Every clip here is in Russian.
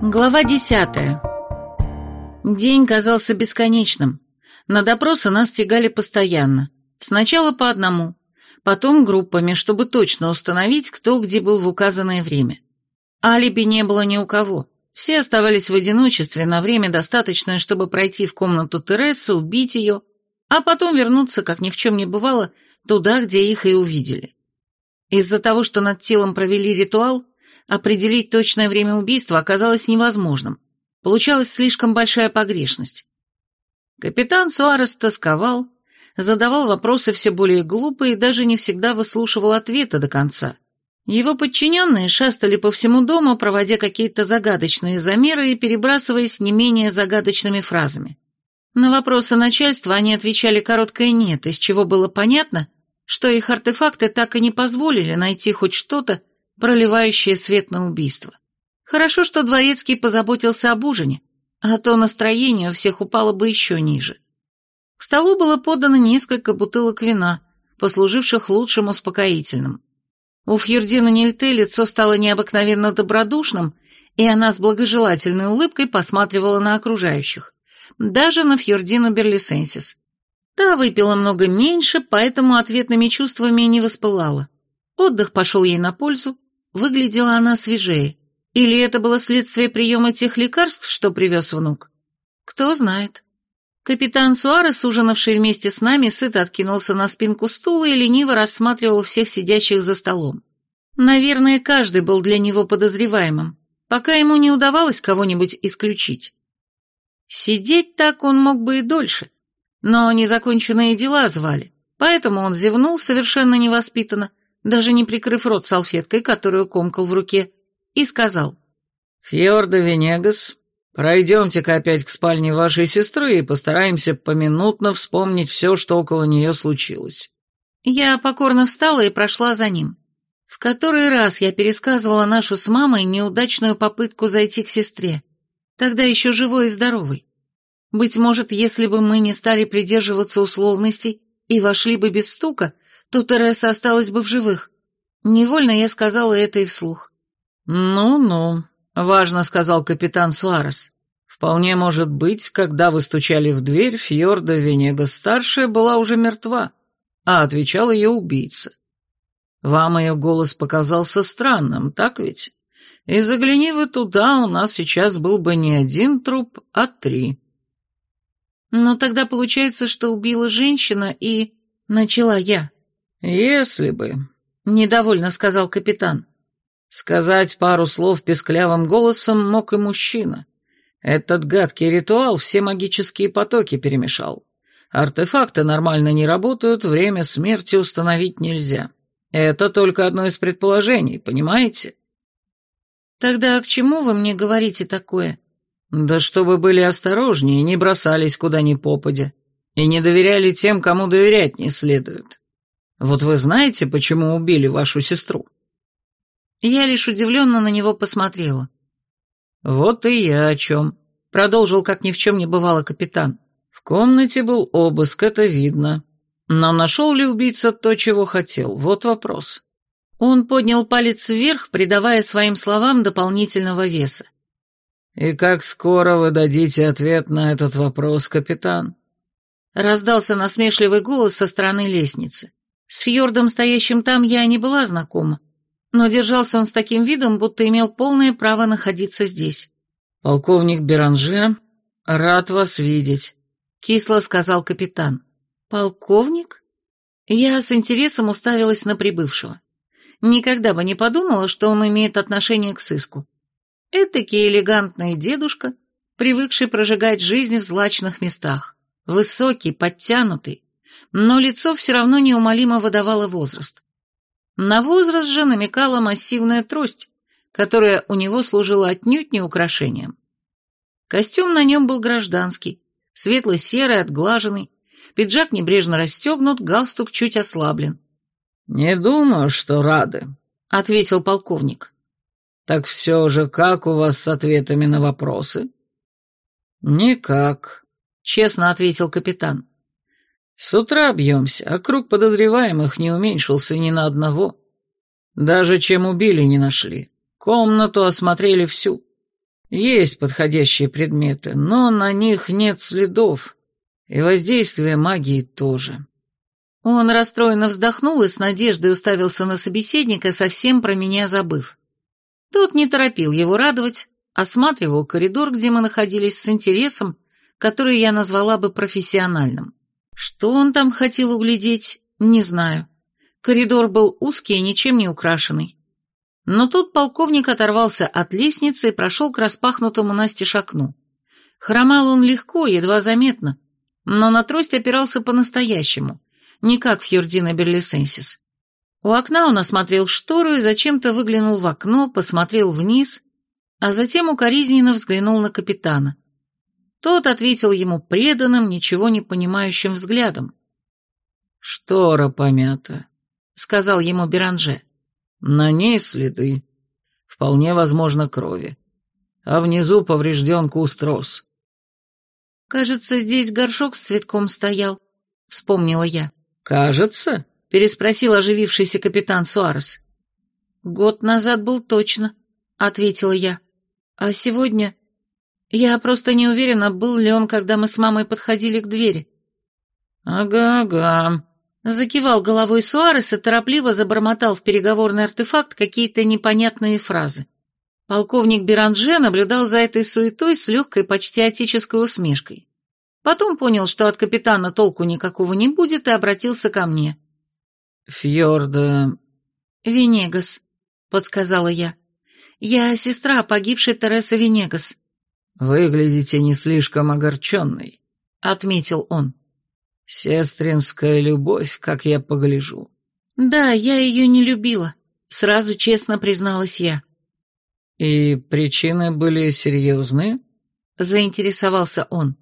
Глава десятая. День казался бесконечным. На допросы нас тягали постоянно. Сначала по одному, потом группами, чтобы точно установить, кто где был в указанное время. Алиби не было ни у кого. Все оставались в одиночестве на время достаточное, чтобы пройти в комнату Тересы, убить ее, а потом вернуться, как ни в чем не бывало, туда, где их и увидели. Из-за того, что над телом провели ритуал, определить точное время убийства оказалось невозможным. Получалась слишком большая погрешность. Капитан Суарес тосковал, задавал вопросы все более глупые и даже не всегда выслушивал ответы до конца. Его подчиненные шастали по всему дому, проводя какие-то загадочные замеры и перебрасываясь не менее загадочными фразами. На вопросы начальства они отвечали короткое «нет», из чего было понятно, что их артефакты так и не позволили найти хоть что-то, проливающее свет на убийство. Хорошо, что Дворецкий позаботился об ужине, а то настроение у всех упало бы еще ниже. К столу было подано несколько бутылок вина, послуживших лучшим успокоительным. У Фьюрдина Нильте лицо стало необыкновенно добродушным, и она с благожелательной улыбкой посматривала на окружающих, даже на Фьюрдину Берлисенсис. Та выпила много меньше, поэтому ответными чувствами не воспылала. Отдых пошел ей на пользу, выглядела она свежее. Или это было следствие приема тех лекарств, что привез внук? Кто знает. Капитан Суарес, ужинавший вместе с нами, сыто откинулся на спинку стула и лениво рассматривал всех сидящих за столом. Наверное, каждый был для него подозреваемым, пока ему не удавалось кого-нибудь исключить. Сидеть так он мог бы и дольше, но незаконченные дела звали, поэтому он зевнул совершенно невоспитанно, даже не прикрыв рот салфеткой, которую комкал в руке, и сказал. «Фьорда Венегас, Пройдемте-ка опять к спальне вашей сестры и постараемся поминутно вспомнить все, что около нее случилось». Я покорно встала и прошла за ним. В который раз я пересказывала нашу с мамой неудачную попытку зайти к сестре, тогда еще живой и здоровой. Быть может, если бы мы не стали придерживаться условностей и вошли бы без стука, то Тереса осталась бы в живых. Невольно я сказала это и вслух. «Ну-ну», Важно, сказал капитан Суарес. Вполне может быть, когда вы стучали в дверь, Фьорда Венега-старшая была уже мертва, а отвечал ее убийца. Вам ее голос показался странным, так ведь? И загляни вы туда, у нас сейчас был бы не один труп, а три. Но тогда получается, что убила женщина и... Начала я. Если бы... Недовольно сказал капитан. Сказать пару слов песклявым голосом мог и мужчина. Этот гадкий ритуал все магические потоки перемешал. Артефакты нормально не работают, время смерти установить нельзя. Это только одно из предположений, понимаете? Тогда к чему вы мне говорите такое? Да чтобы были осторожнее, не бросались куда ни попадя. И не доверяли тем, кому доверять не следует. Вот вы знаете, почему убили вашу сестру? Я лишь удивленно на него посмотрела. «Вот и я о чем», — продолжил, как ни в чем не бывало капитан. «В комнате был обыск, это видно. Но нашел ли убийца то, чего хотел? Вот вопрос». Он поднял палец вверх, придавая своим словам дополнительного веса. «И как скоро вы дадите ответ на этот вопрос, капитан?» Раздался насмешливый голос со стороны лестницы. С Фьордом, стоящим там, я не была знакома, но держался он с таким видом, будто имел полное право находиться здесь. «Полковник Беранже, рад вас видеть», — кисло сказал капитан. «Полковник?» Я с интересом уставилась на прибывшего. Никогда бы не подумала, что он имеет отношение к сыску. Этакий элегантный дедушка, привыкший прожигать жизнь в злачных местах. Высокий, подтянутый, но лицо все равно неумолимо выдавало возраст. На возраст же намекала массивная трость, которая у него служила отнюдь не украшением. Костюм на нем был гражданский, светло-серый, отглаженный, пиджак небрежно расстегнут, галстук чуть ослаблен. «Не думаю, что рады», — ответил полковник. «Так все же, как у вас с ответами на вопросы?» «Никак», — честно ответил капитан. С утра бьемся, а круг подозреваемых не уменьшился ни на одного. Даже чем убили не нашли. Комнату осмотрели всю. Есть подходящие предметы, но на них нет следов, и воздействия магии тоже. Он расстроенно вздохнул и с надеждой уставился на собеседника, совсем про меня забыв. Тот не торопил его радовать, осматривал коридор, где мы находились, с интересом, который я назвала бы профессиональным. Что он там хотел углядеть, не знаю. Коридор был узкий и ничем не украшенный. Но тут полковник оторвался от лестницы и прошел к распахнутому настежь окну. Хромал он легко, едва заметно, но на трость опирался по-настоящему, не как Фьордина Берлисенсис. У окна он осмотрел штору и зачем-то выглянул в окно, посмотрел вниз, а затем укоризненно взглянул на капитана. Тот ответил ему преданным, ничего не понимающим взглядом. «Штора помята», — сказал ему Беранже. «На ней следы. Вполне возможно крови. А внизу поврежден куст роз». «Кажется, здесь горшок с цветком стоял», — вспомнила я. «Кажется?» — переспросил оживившийся капитан Суарес. «Год назад был точно», — ответила я. «А сегодня...» Я просто не уверена, был ли он, когда мы с мамой подходили к двери. «Ага-ага», — закивал головой Суарес и торопливо забормотал в переговорный артефакт какие-то непонятные фразы. Полковник Беранже наблюдал за этой суетой с легкой, почти отеческой усмешкой. Потом понял, что от капитана толку никакого не будет, и обратился ко мне. «Фьорда...» «Венегас», — подсказала я. «Я сестра погибшей Тересы Венегас». «Выглядите не слишком огорченной», — отметил он. «Сестринская любовь, как я погляжу». «Да, я ее не любила», — сразу честно призналась я. «И причины были серьезные?» — заинтересовался он.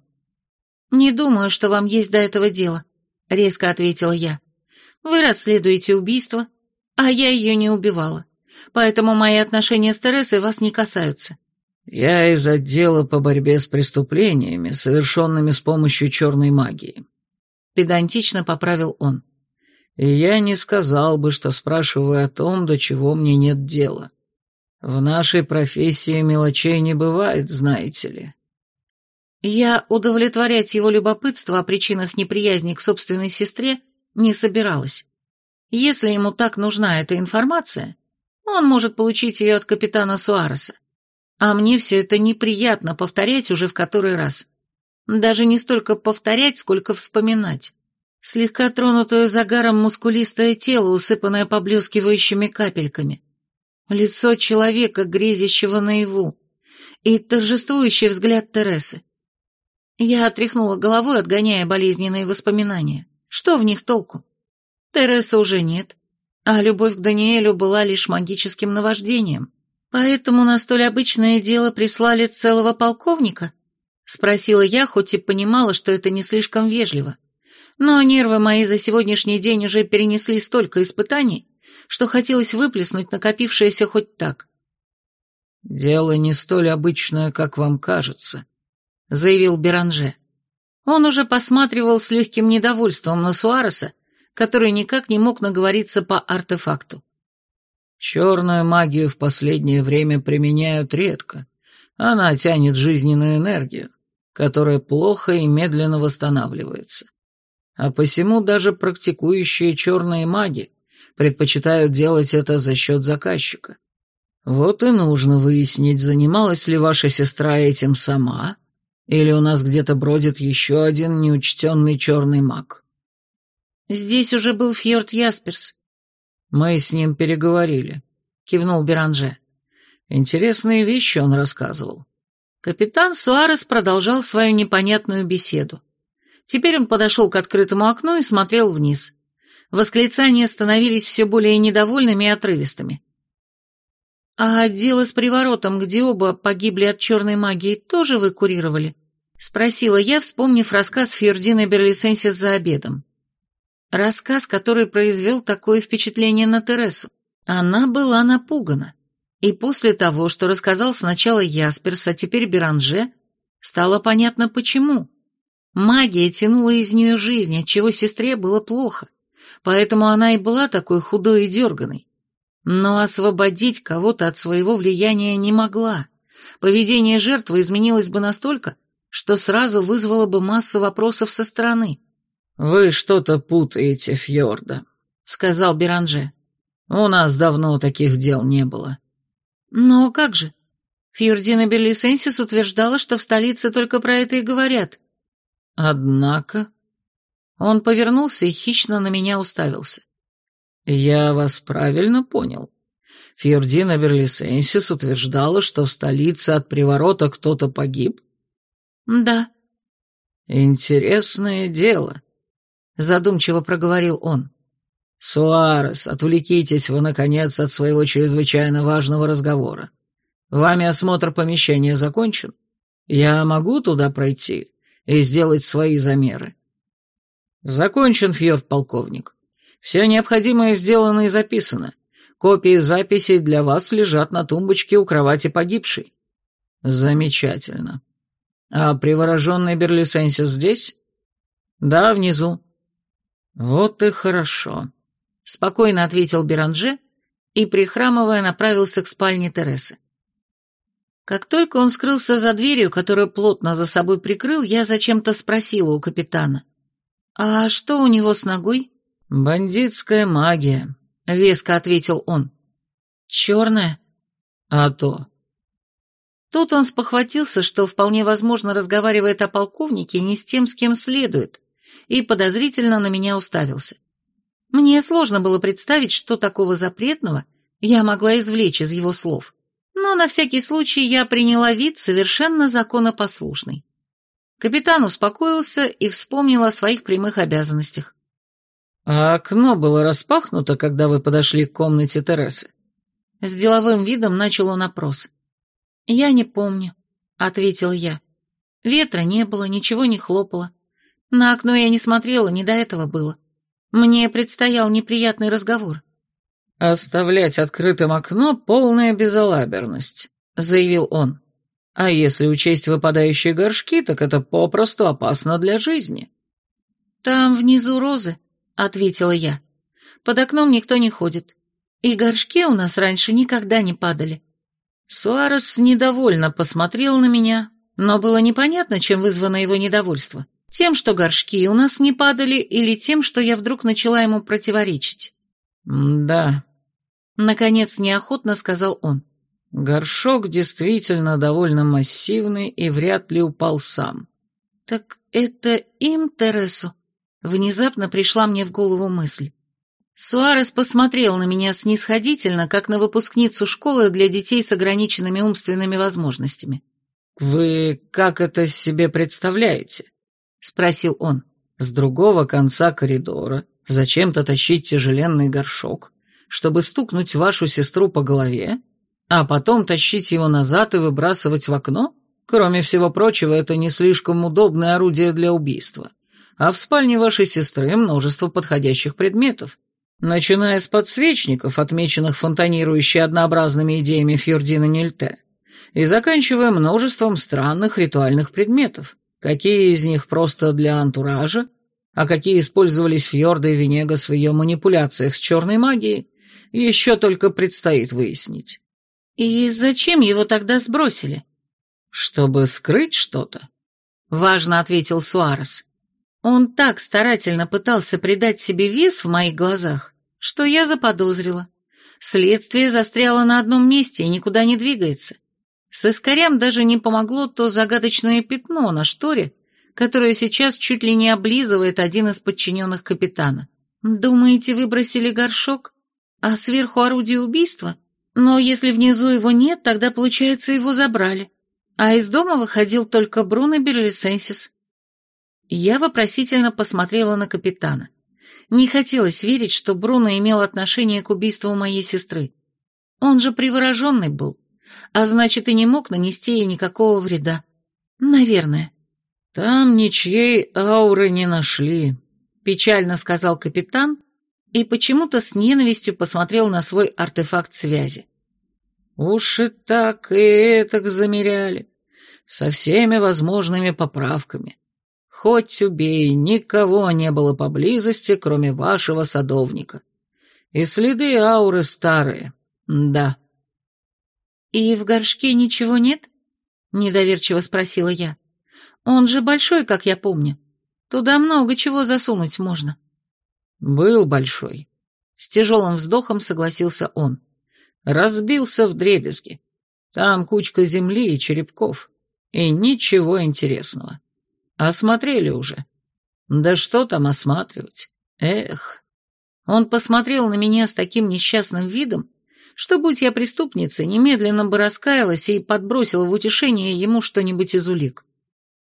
«Не думаю, что вам есть до этого дело», — резко ответила я. «Вы расследуете убийство, а я ее не убивала, поэтому мои отношения с Тересой вас не касаются». «Я из отдела по борьбе с преступлениями, совершенными с помощью черной магии», — педантично поправил он. «И я не сказал бы, что спрашиваю о том, до чего мне нет дела. В нашей профессии мелочей не бывает, знаете ли». Я удовлетворять его любопытство о причинах неприязни к собственной сестре не собиралась. Если ему так нужна эта информация, он может получить ее от капитана Суареса. А мне все это неприятно повторять уже в который раз. Даже не столько повторять, сколько вспоминать. Слегка тронутое загаром мускулистое тело, усыпанное поблескивающими капельками. Лицо человека, грезящего наяву. И торжествующий взгляд Тересы. Я отряхнула головой, отгоняя болезненные воспоминания. Что в них толку? Тересы уже нет, а любовь к Даниэлю была лишь магическим наваждением. Поэтому на столь обычное дело прислали целого полковника? Спросила я, хоть и понимала, что это не слишком вежливо. Но нервы мои за сегодняшний день уже перенесли столько испытаний, что хотелось выплеснуть накопившееся хоть так. «Дело не столь обычное, как вам кажется», — заявил Беранже. Он уже посматривал с легким недовольством на Суареса, который никак не мог наговориться по артефакту. «Черную магию в последнее время применяют редко. Она тянет жизненную энергию, которая плохо и медленно восстанавливается. А посему даже практикующие черные маги предпочитают делать это за счет заказчика. Вот и нужно выяснить, занималась ли ваша сестра этим сама, или у нас где-то бродит еще один неучтенный черный маг? Здесь уже был Фьорд Ясперс. Мы с ним переговорили, кивнул Беранже. Интересные вещи он рассказывал. Капитан Суарес продолжал свою непонятную беседу. Теперь он подошел к открытому окну и смотрел вниз. Восклицания становились все более недовольными и отрывистыми. «А дело с приворотом, где оба погибли от черной магии, тоже вы курировали?» — спросила я, вспомнив рассказ Фьордины Берлисенсис за обедом. Рассказ, который произвел такое впечатление на Тересу. Она была напугана. И после того, что рассказал сначала Ясперс, а теперь Беранже, стало понятно почему. Магия тянула из нее жизнь, отчего сестре было плохо. Поэтому она и была такой худой и дерганой но освободить кого-то от своего влияния не могла, Поведение жертвы изменилось бы настолько, что сразу вызвало бы массу вопросов со стороны. «Вы что-то путаете, Фьорда», — сказал Беранже. «У нас давно таких дел не было». «Но как же? Фьордина Берлисенсис утверждала, что в столице только про это и говорят». «Однако...» Он повернулся и хищно на меня уставился. «Я вас правильно понял. Фьордина Берлисенсис утверждала, что в столице от приворота кто-то погиб?» «Да». «Интересное дело», — задумчиво проговорил он. «Суарес, отвлекитесь вы, наконец, от своего чрезвычайно важного разговора. Вами осмотр помещения закончен? Я могу туда пройти и сделать свои замеры?» «Закончен, фьорд-полковник. Все необходимое сделано и записано. Копии записей для вас лежат на тумбочке у кровати погибшей». «Замечательно. А привороженный Берлисенсис здесь?» «Да, внизу. «Вот и хорошо», — спокойно ответил Беранже и, прихрамывая, направился к спальне Тересы. Как только он скрылся за дверью, которую плотно за собой прикрыл, я зачем-то спросила у капитана. «А что у него с ногой?» «Бандитская магия», — веско ответил он. «Черная?» «А то». Тут он спохватился, что вполне возможно разговаривает о полковнике не с тем, с кем следует, и подозрительно на меня уставился. Мне сложно было представить, что такого запретного я могла извлечь из его слов, но на всякий случай я приняла вид совершенно законопослушный. Капитан успокоился и вспомнил о своих прямых обязанностях. «А окно было распахнуто, когда вы подошли к комнате Тересы?» С деловым видом начал он опрос. «Я не помню», — ответил я. Ветра не было, ничего не хлопало. На окно я не смотрела, не до этого было. Мне предстоял неприятный разговор. «Оставлять открытым окно — полная безалаберность», — заявил он. «А если учесть выпадающие горшки, так это попросту опасно для жизни». «Там внизу розы», — ответила я. «Под окном никто не ходит. И горшки у нас раньше никогда не падали». Суарес недовольно посмотрел на меня, но было непонятно, чем вызвано его недовольство. Тем, что горшки у нас не падали, или тем, что я вдруг начала ему противоречить? «Да», — наконец неохотно сказал он. «Горшок действительно довольно массивный и вряд ли упал сам». «Так это им, Тересу?» Внезапно пришла мне в голову мысль. Суарес посмотрел на меня снисходительно, как на выпускницу школы для детей с ограниченными умственными возможностями. «Вы как это себе представляете?» — спросил он. «С другого конца коридора зачем-то тащить тяжеленный горшок, чтобы стукнуть вашу сестру по голове, а потом тащить его назад и выбрасывать в окно? Кроме всего прочего, это не слишком удобное орудие для убийства. А в спальне вашей сестры множество подходящих предметов, начиная с подсвечников, отмеченных фонтанирующей однообразными идеями Фьордина Нильте, и заканчивая множеством странных ритуальных предметов. Какие из них просто для антуража, а какие использовались Фьорда и Венегас в ее манипуляциях с черной магией, еще только предстоит выяснить. И зачем его тогда сбросили? Чтобы скрыть что-то. Важно ответил Суарес. Он так старательно пытался придать себе вес в моих глазах, что я заподозрила. Следствие застряло на одном месте и никуда не двигается. С искорям даже не помогло то загадочное пятно на шторе, которое сейчас чуть ли не облизывает один из подчиненных капитана. Думаете, выбросили горшок? А сверху орудие убийства? Но если внизу его нет, тогда, получается, его забрали. А из дома выходил только Бруно Берлисенсис. Я вопросительно посмотрела на капитана. Не хотелось верить, что Бруно имел отношение к убийству моей сестры. Он же привороженный был а значит и не мог нанести ей никакого вреда. Наверное. «Там ничьей ауры не нашли», — печально сказал капитан и почему-то с ненавистью посмотрел на свой артефакт связи. «Уж и так, и этак замеряли, со всеми возможными поправками. Хоть убей, никого не было поблизости, кроме вашего садовника. И следы ауры старые, да». И в горшке ничего нет? Недоверчиво спросила я. Он же большой, как я помню. Туда много чего засунуть можно. Был большой. С тяжелым вздохом согласился он. Разбился в дребезги. Там кучка земли и черепков. И ничего интересного. Осмотрели уже. Да что там осматривать? Эх. Он посмотрел на меня с таким несчастным видом, что, будь я преступницей, немедленно бы раскаялась и подбросила в утешение ему что-нибудь из улик.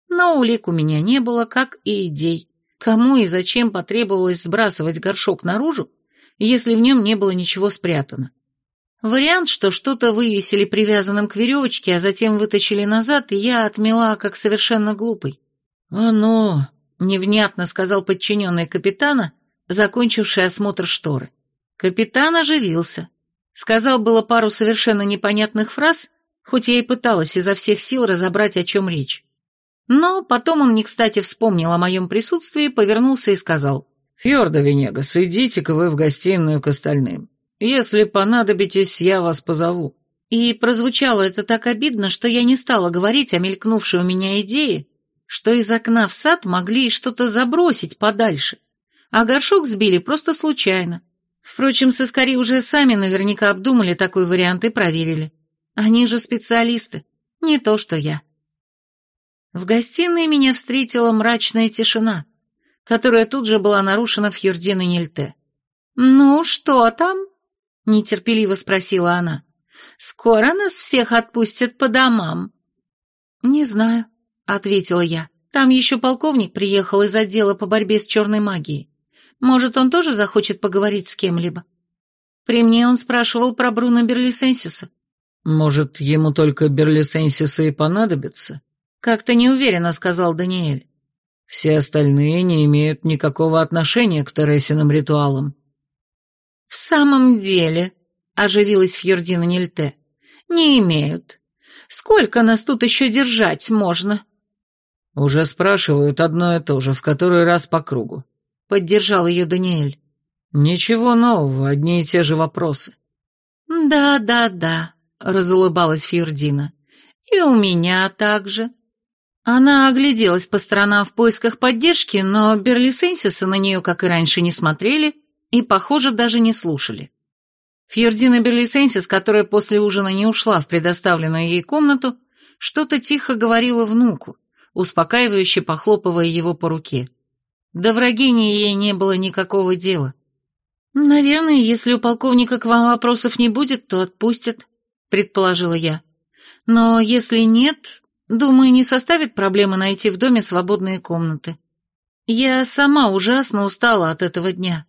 Но улик у меня не было, как и идей. Кому и зачем потребовалось сбрасывать горшок наружу, если в нем не было ничего спрятано? Вариант, что что-то вывесили привязанным к веревочке, а затем вытащили назад, я отмела как совершенно глупый. «Оно...» — невнятно сказал подчиненный капитана, закончивший осмотр шторы. Капитан оживился. Сказал было пару совершенно непонятных фраз, хоть я и пыталась изо всех сил разобрать, о чем речь. Но потом он не кстати вспомнил о моем присутствии, повернулся и сказал. «Фьорда Венегас, идите-ка вы в гостиную к остальным. Если понадобитесь, я вас позову». И прозвучало это так обидно, что я не стала говорить о мелькнувшей у меня идее, что из окна в сад могли что-то забросить подальше, а горшок сбили просто случайно. Впрочем, сыскари уже сами наверняка обдумали такой вариант и проверили. Они же специалисты, не то что я. В гостиной меня встретила мрачная тишина, которая тут же была нарушена Фьюрдиной Нильте. «Ну, что там?» — нетерпеливо спросила она. «Скоро нас всех отпустят по домам». «Не знаю», — ответила я. «Там еще полковник приехал из отдела по борьбе с черной магией. Может, он тоже захочет поговорить с кем-либо?» При мне он спрашивал про Бруно Берлисенсиса. «Может, ему только Берлисенсиса и понадобится?» Как-то неуверенно сказал Даниэль. Все остальные не имеют никакого отношения к Тересиным ритуалам. В самом деле, оживилась Фьордина Нильте, не имеют. Сколько нас тут еще держать можно? Уже спрашивают одно и то же, в который раз по кругу. Поддержал ее Даниэль. Ничего нового, одни и те же вопросы. Да, да, да, разулыбалась Фьордина. И у меня также. Она огляделась по сторонам в поисках поддержки, но Берлисенсиса на нее, как и раньше, не смотрели и, похоже, даже не слушали. Фьордина Берлисенсис, которая после ужина не ушла в предоставленную ей комнату, что-то тихо говорила внуку, успокаивающе похлопывая его по руке. До врагини ей не было никакого дела. «Наверное, если у полковника к вам вопросов не будет, то отпустят», — предположила я. «Но если нет, Думаю, не составит проблемы найти в доме свободные комнаты. Я сама ужасно устала от этого дня.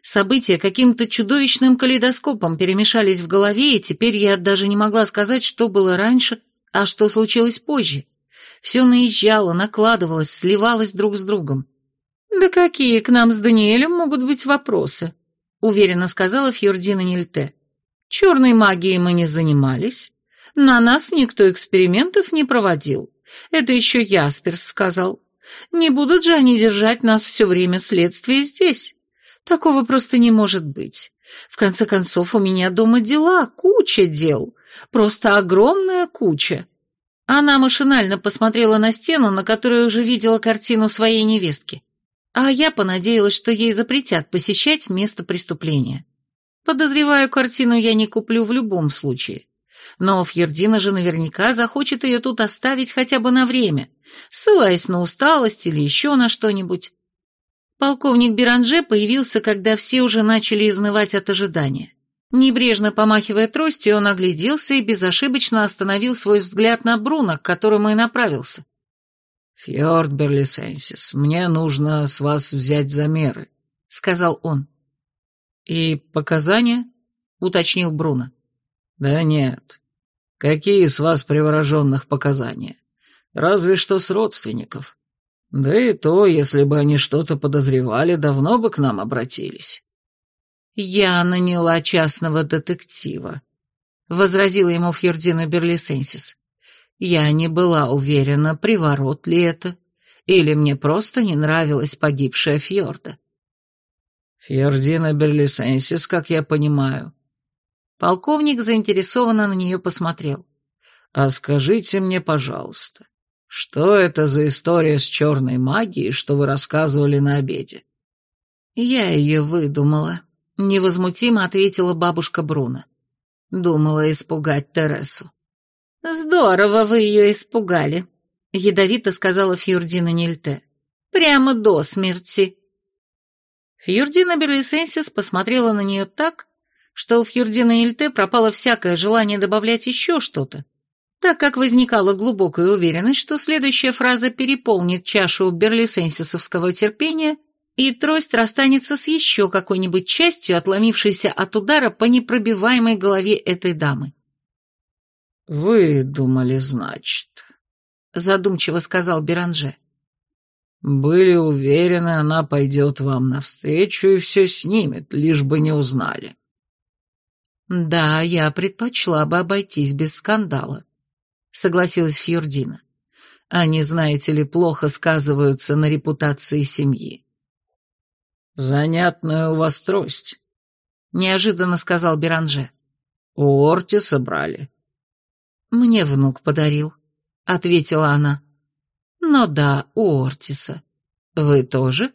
События каким-то чудовищным калейдоскопом перемешались в голове, и теперь я даже не могла сказать, что было раньше, а что случилось позже. Все наезжало, накладывалось, сливалось друг с другом. «Да какие к нам с Даниэлем могут быть вопросы?» — уверенно сказала Фьордина Нильте. «Черной магией мы не занимались, на нас никто экспериментов не проводил. Это еще Ясперс сказал. Не будут же они держать нас все время следствия здесь. Такого просто не может быть. В конце концов, у меня дома дела, куча дел. Просто огромная куча. Она машинально посмотрела на стену, на которой уже видела картину своей невестки. А я понадеялась, что ей запретят посещать место преступления. Подозреваю, картину я не куплю в любом случае но Фьердина же наверняка захочет ее тут оставить хотя бы на время, ссылаясь на усталость или еще на что-нибудь. Полковник Биранже появился, когда все уже начали изнывать от ожидания. Небрежно помахивая тростью, он огляделся и безошибочно остановил свой взгляд на Бруно, к которому и направился. «Фьорд Берлисенсис, мне нужно с вас взять замеры», — сказал он. «И показания?» — уточнил Бруно. «Да нет. Какие с вас привороженных показания? Разве что с родственников. Да и то, если бы они что-то подозревали, давно бы к нам обратились». «Я наняла частного детектива», — возразила ему Фьордина Берлисенсис. «Я не была уверена, приворот ли это, или мне просто не нравилась погибшая Фьорда». «Фьордина Берлисенсис, как я понимаю, Полковник заинтересованно на нее посмотрел. А скажите мне, пожалуйста, что это за история с черной магией, что вы рассказывали на обеде?» «Я ее выдумала», — невозмутимо ответила бабушка Бруно. Думала испугать Тересу. «Здорово вы ее испугали», — ядовито сказала Фьюрдина Нильте. «Прямо до смерти». Фьюрдина Берлисенсис посмотрела на нее так, что у Фьюрдина Нильте пропало всякое желание добавлять еще что-то, так как возникала глубокая уверенность, что следующая фраза переполнит чашу берлисенсисовского терпения, и трость расстанется с еще какой-нибудь частью, отломившейся от удара по непробиваемой голове этой дамы. «Вы думали, значит», — задумчиво сказал Беранже. «Были уверены, она пойдет вам навстречу и все снимет, лишь бы не узнали». «Да, я предпочла бы обойтись без скандала», — согласилась Фьюрдина. «Они, знаете ли, плохо сказываются на репутации семьи». «Занятная у вас трость», — неожиданно сказал Беранже. «У Ортиса брали». «Мне внук подарил», — ответила она. «Но да, у Ортиса. Вы тоже?»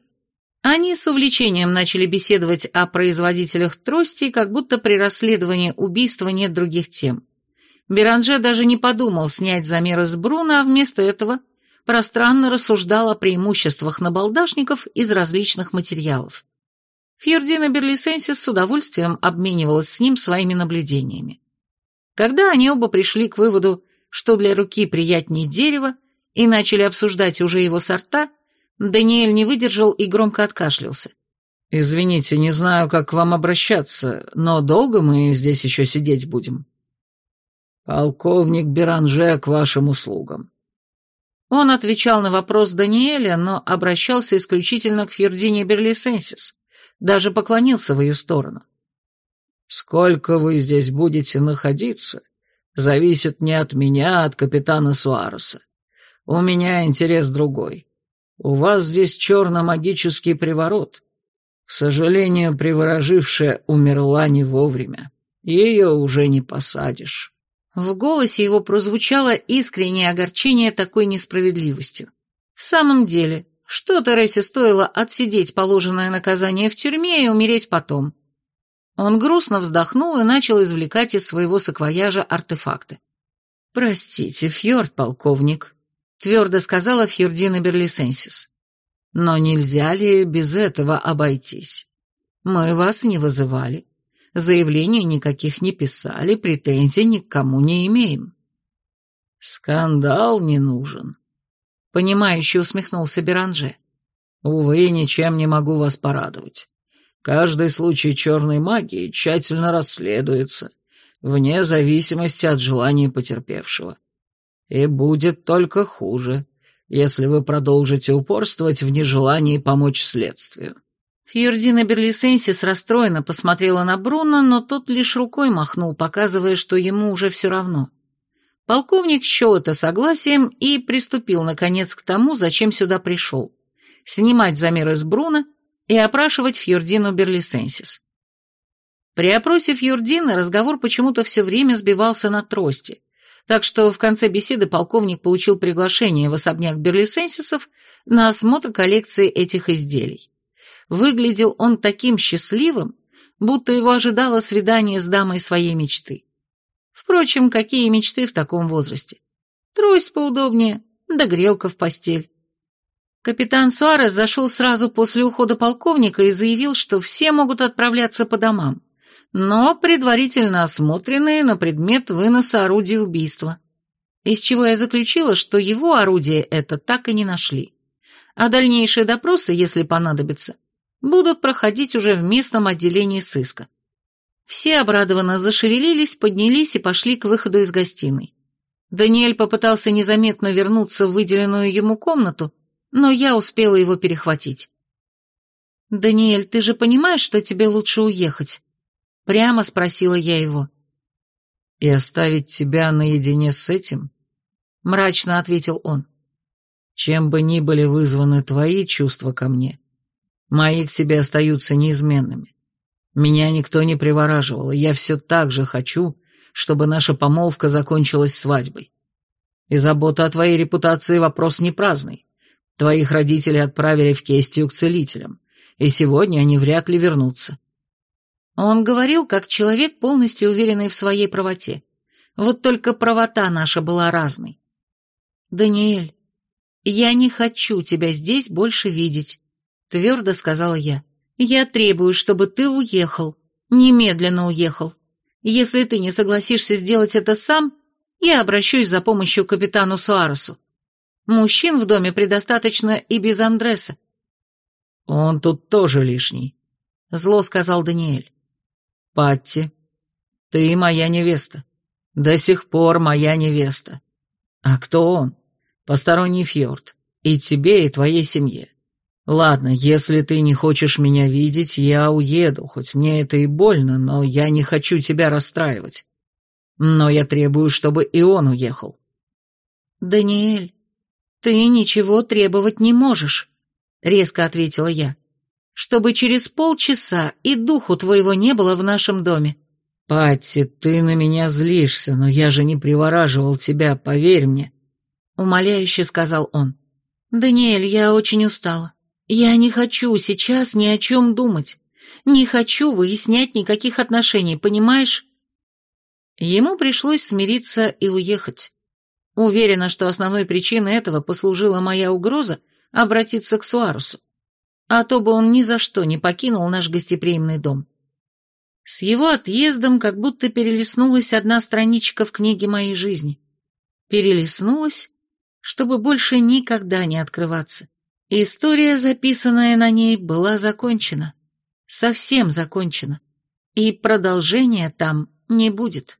Они с увлечением начали беседовать о производителях трости, как будто при расследовании убийства нет других тем. Беранже даже не подумал снять замеры с Бруно, а вместо этого пространно рассуждал о преимуществах набалдашников из различных материалов. Фьордина Берлисенсис с удовольствием обменивалась с ним своими наблюдениями. Когда они оба пришли к выводу, что для руки приятнее дерево, и начали обсуждать уже его сорта, Даниэль не выдержал и громко откашлялся. «Извините, не знаю, как к вам обращаться, но долго мы здесь еще сидеть будем?» «Полковник Беранже к вашим услугам». Он отвечал на вопрос Даниэля, но обращался исключительно к Фердине Берлисенсис, даже поклонился в ее сторону. «Сколько вы здесь будете находиться, зависит не от меня, а от капитана Суареса. У меня интерес другой. У вас здесь черно-магический приворот. К сожалению, приворожившая умерла не вовремя. Ее уже не посадишь». В голосе его прозвучало искреннее огорчение такой несправедливостью. В самом деле, что Тересе стоило отсидеть положенное наказание в тюрьме и умереть потом? Он грустно вздохнул и начал извлекать из своего саквояжа артефакты. «Простите, Фьорд, полковник», — твердо сказала Фьордина Берлисенсис. «Но нельзя ли без этого обойтись? Мы вас не вызывали. Заявлений никаких не писали, претензий ни к кому не имеем». «Скандал не нужен», — понимающе усмехнулся Беранже. «Увы, ничем не могу вас порадовать. Каждый случай черной магии тщательно расследуется, вне зависимости от желания потерпевшего. И будет только хуже, если вы продолжите упорствовать в нежелании помочь следствию». Фьюрдина Берлисенсис расстроенно посмотрела на Бруно, но тот лишь рукой махнул, показывая, что ему уже все равно. Полковник счел это согласием и приступил, наконец, к тому, зачем сюда пришел. Снимать замеры с Бруно и опрашивать Фьюрдину Берлисенсис. При опросе Фьюрдина разговор почему-то все время сбивался на трости, так что в конце беседы полковник получил приглашение в особняк Берлисенсисов на осмотр коллекции этих изделий. Выглядел он таким счастливым, будто его ожидало свидание с дамой своей мечты. Впрочем, какие мечты в таком возрасте? Трость поудобнее, да грелка в постель. Капитан Суарес зашел сразу после ухода полковника и заявил, что все могут отправляться по домам, но предварительно осмотренные на предмет выноса орудия убийства. Из чего я заключила, что его орудие это так и не нашли. А дальнейшие допросы, если понадобится, будут проходить уже в местном отделении сыска. Все обрадованно зашевелились, поднялись и пошли к выходу из гостиной. Даниэль попытался незаметно вернуться в выделенную ему комнату, но я успела его перехватить. «Даниэль, ты же понимаешь, что тебе лучше уехать?» Прямо спросила я его. «И оставить тебя наедине с этим?» Мрачно ответил он. «Чем бы ни были вызваны твои чувства ко мне, Мои к тебе остаются неизменными. Меня никто не привораживал, и я все так же хочу, чтобы наша помолвка закончилась свадьбой. И забота о твоей репутации вопрос не праздный. Твоих родителей отправили в Кестию к целителям, и сегодня они вряд ли вернутся. Он говорил, как человек, полностью уверенный в своей правоте. Вот только правота наша была разной. «Даниэль, я не хочу тебя здесь больше видеть», — твердо сказала я. «Я требую, чтобы ты уехал, немедленно уехал. Если ты не согласишься сделать это сам, я обращусь за помощью капитану Суаресу. Мужчин в доме предостаточно и без Андреса». «Он тут тоже лишний», — зло сказал Даниэль. «Патти, ты моя невеста. До сих пор моя невеста. А кто он? Посторонний фьорд. И тебе, и твоей семье. Ладно, если ты не хочешь меня видеть, я уеду, хоть мне это и больно, но я не хочу тебя расстраивать. Но я требую, чтобы и он уехал». «Даниэль, ты ничего требовать не можешь», — резко ответила я чтобы через полчаса и духу твоего не было в нашем доме». «Патти, ты на меня злишься, но я же не привораживал тебя, поверь мне», — умоляюще сказал он. «Даниэль, я очень устала. Я не хочу сейчас ни о чем думать. Не хочу выяснять никаких отношений, понимаешь?» Ему пришлось смириться и уехать. Уверена, что основной причиной этого послужила моя угроза обратиться к Суарусу а то бы он ни за что не покинул наш гостеприимный дом. С его отъездом как будто перелистнулась одна страничка в книге моей жизни. Перелистнулась, чтобы больше никогда не открываться. История, записанная на ней, была закончена. Совсем закончена. И продолжения там не будет.